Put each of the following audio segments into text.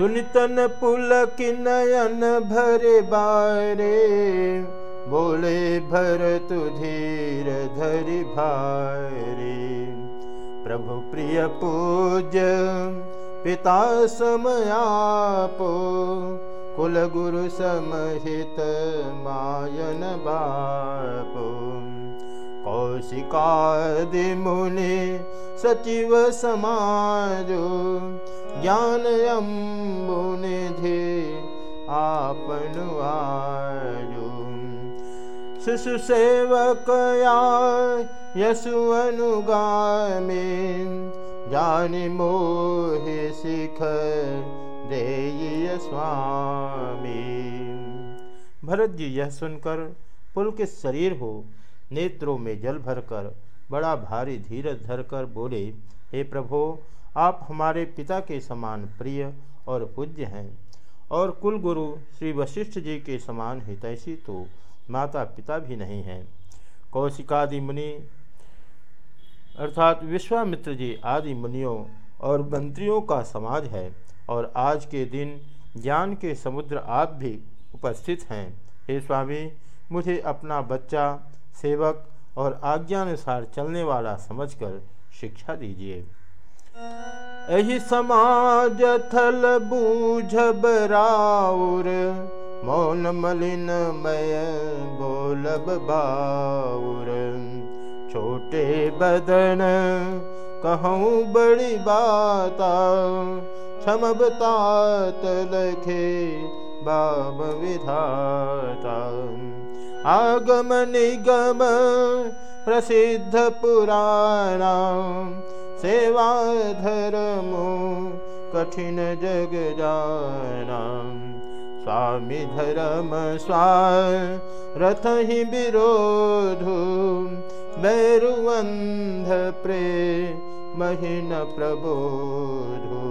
सुनितन पुलक नयन भरे बारे बोले भर तुधीर धरि भारे। प्रभु प्रिय पूज्य पिता समयापो कुल गुरु समहित मायन बापो। कौशिकादि मुनि सचिव समाजो ज्ञान अम्बुनिधि आपन आयो। शिशु सेवक यसु अनुगामी। जानि मोहि सिख दे स्वामी। भरत जी यह सुनकर पुल के शरीर हो, नेत्रों में जल भरकर बड़ा भारी धीरज धरकर बोले, हे प्रभो, आप हमारे पिता के समान प्रिय और पूज्य हैं, और कुल गुरु श्री वशिष्ठ जी के समान हितैषी तो माता पिता भी नहीं हैं। कौशिकादि मुनि, अर्थात विश्वामित्र जी आदि मुनियों और मंत्रियों का समाज है, और आज के दिन ज्ञान के समुद्र आप भी उपस्थित हैं। हे स्वामी, मुझे अपना बच्चा, सेवक और आज्ञानुसार चलने वाला समझकर शिक्षा दीजिए। यही समाज थल बूझ बराउर मौन मलिन मय बोलब बाउर। छोटे बदन कहूँ बड़ी बाता क्षमबतात लखे बाब विधाता। आगम निगम प्रसिद्ध पुराणा सेवा धर्म कठिन जग जाना स्वामी धर्म स्वा रथ ही विरोधु बैरुवंध प्रे महीन प्रबोधु।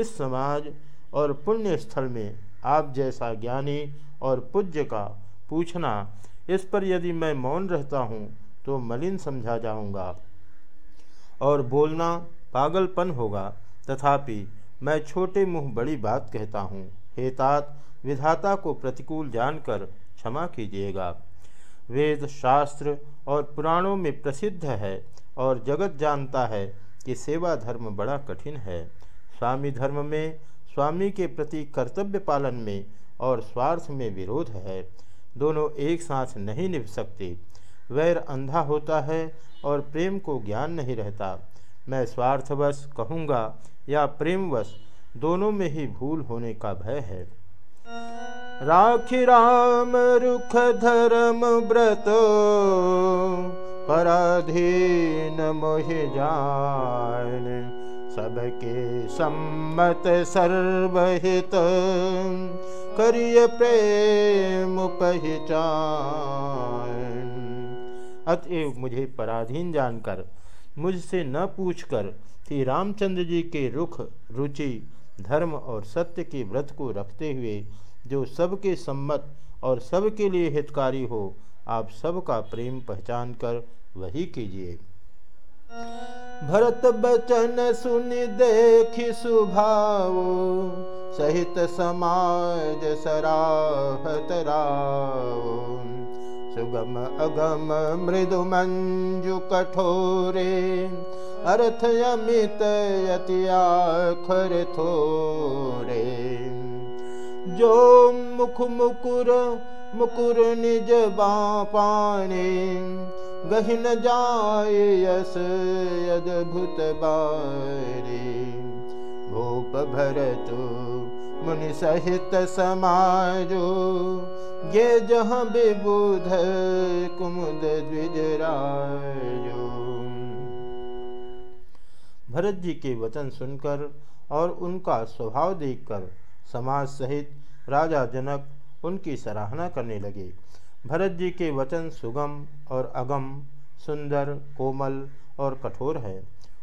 इस समाज और पुण्य स्थल में आप जैसा ज्ञानी और पूज्य का पूछना, इस पर यदि मैं मौन रहता हूँ तो मलिन समझा जाऊँगा। और बोलना पागलपन होगा, तथापि मैं छोटे मुँह बड़ी बात कहता हूँ। हेतात विधाता को प्रतिकूल जानकर क्षमा कीजिएगा। वेद, शास्त्र और पुराणों में प्रसिद्ध है और जगत जानता है कि सेवा धर्म बड़ा कठिन है। स्वामी धर्म में, स्वामी के प्रति कर्तव्य पालन में और स्वार्थ में विरोध है। दोनों एक साथ नहीं निभ सकते। वैर अंधा होता है और प्रेम को ज्ञान नहीं रहता। मैं स्वार्थवश कहूँगा या प्रेमवश, दोनों में ही भूल होने का भय है। राखी राम, रुख धर्म व्रत, पराधीन मोह जान, सबके सम्मत सर्वहित। करिय प्रेम पहचान। अतएव मुझे पराधीन जानकर, मुझसे न पूछकर कि रामचंद्र जी के रुख, रुचि, धर्म और सत्य के व्रत को रखते हुए जो सबके सम्मत और सबके लिए हितकारी हो, आप सबका प्रेम पहचान कर वही कीजिए। भरत बचन सुन देखि सुभाव सहित समाज सराहत राव। सुगम अगम मृदु मंजु कठोरे। अर्थ थोरे। जो मुख मुकुर मुकुर निज गहिन जाय यस अद्भुत बारे भूप भरतु मुनि सहित समाजो। ये जहाँ विबुध कुमुद द्विजराजो। भरत जी के वचन सुनकर और उनका स्वभाव देखकर समाज सहित राजा जनक उनकी सराहना करने लगे। भरत जी के वचन सुगम और अगम, सुंदर, कोमल और कठोर है।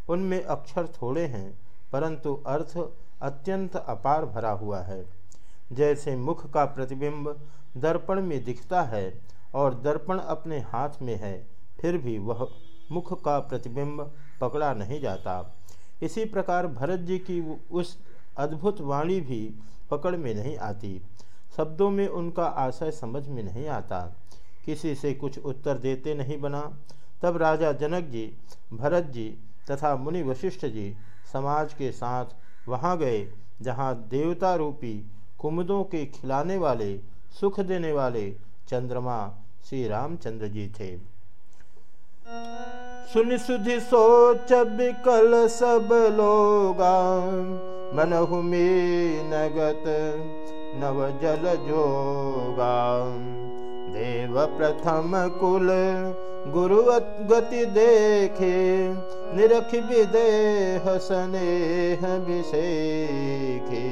उनमें अक्षर थोड़े हैं परंतु अर्थ अत्यंत अपार भरा हुआ है। जैसे मुख का प्रतिबिंब दर्पण में दिखता है और दर्पण अपने हाथ में है, फिर भी वह मुख का प्रतिबिंब पकड़ा नहीं जाता। इसी प्रकार भरत जी की उस अद्भुत वाणी भी पकड़ में नहीं आती। शब्दों में उनका आशय समझ में नहीं आता। किसी से कुछ उत्तर देते नहीं बना। तब राजा जनक जी, भरत जी तथा मुनि वशिष्ठ जी समाज के साथ वहाँ गए, जहाँ देवता रूपी कुमुदों के खिलाने वाले, सुख देने वाले चंद्रमा श्री रामचंद्र जी थे। सुन सुधि सोच बिकल सब लोगा, मनहु नगत नव जल जोगा। देव प्रथम कुल गुरु गति देखे, निरख विदेह स्नेह विषेखे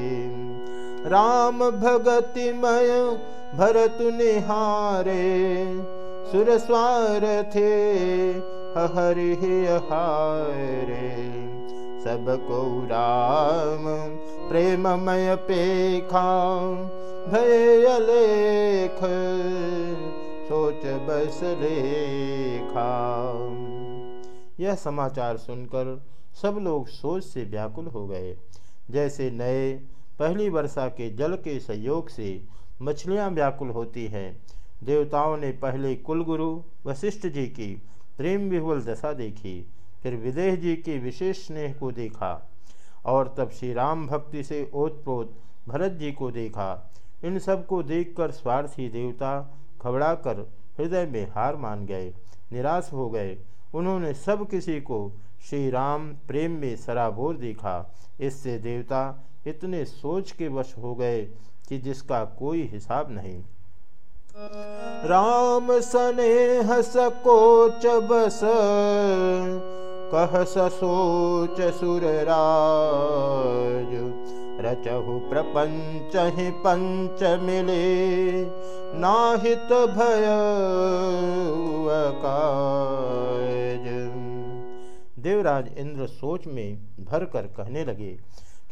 राम भगति भगतिमय भरत निहारे, सुर स्वार थे हरि हारे सबको राम प्रेममय पेखा, भय लेख सोच बस लेखा यह समाचार सुनकर सब लोग सोच से व्याकुल हो गए। जैसे नए, पहली वर्षा के जल के सहयोग से मछलियाँ व्याकुल होती हैं। देवताओं ने पहले कुलगुरु वशिष्ठ जी की प्रेम विहुल दशा देखी, फिर विदेह जी के विशेष स्नेह को देखा और तब श्री राम भक्ति से ओतप्रोत भरत जी को देखा। इन सबको देखकर स्वार्थी देवता घबराकर हृदय में हार मान गए, निराश हो गए। उन्होंने सब किसी को श्री राम प्रेम में सराबोर देखा। इससे देवता इतने सोच के वश हो गए कि जिसका कोई हिसाब नहीं। राम स्नेह सकोच बस कह सोच सुरराज। रचहु प्रपंच ही पंच मिले। नाहित भय देवराज इंद्र सोच में भर कर कहने लगे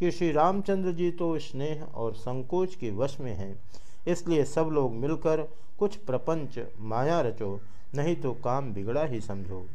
कि श्री रामचंद्र जी तो स्नेह और संकोच के वश में हैं, इसलिए सब लोग मिलकर कुछ प्रपंच माया रचो, नहीं तो काम बिगड़ा ही समझो।